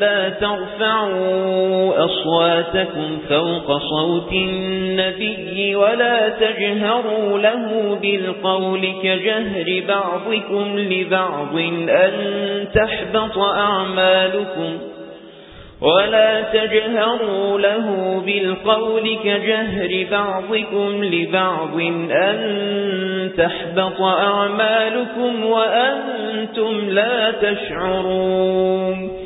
لا ترفعوا أصواتكم فوق صوت النبي ولا تجهروا له بالقول كجهر بعضكم لبعض أن تحبط أعمالكم ولا تجهروا له بالقول كجهر بعضكم لبعض أن تحبط أعمالكم وأنتم لا تشعرون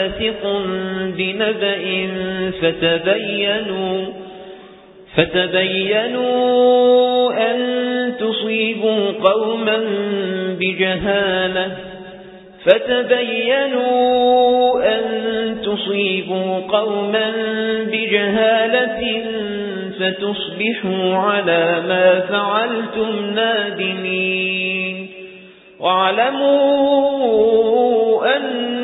فاسق بنبأ فتبينوا فتبينوا أن تصيبوا قوما بجهالة فتبينوا أن تصيبوا قوما بجهالة فتصبحوا على ما فعلتم نادمين واعلموا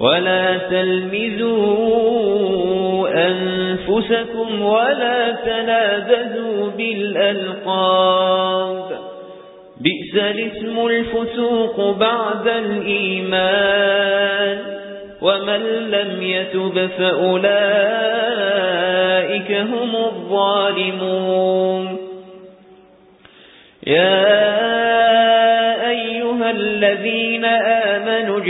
ولا تلمزوا أنفسكم ولا تنابذوا بالألقاب. بئس الاسم الفسوق بعد الإيمان. ومن لم يتب فأولئك هم الظالمون. يا أيها الذين آمنوا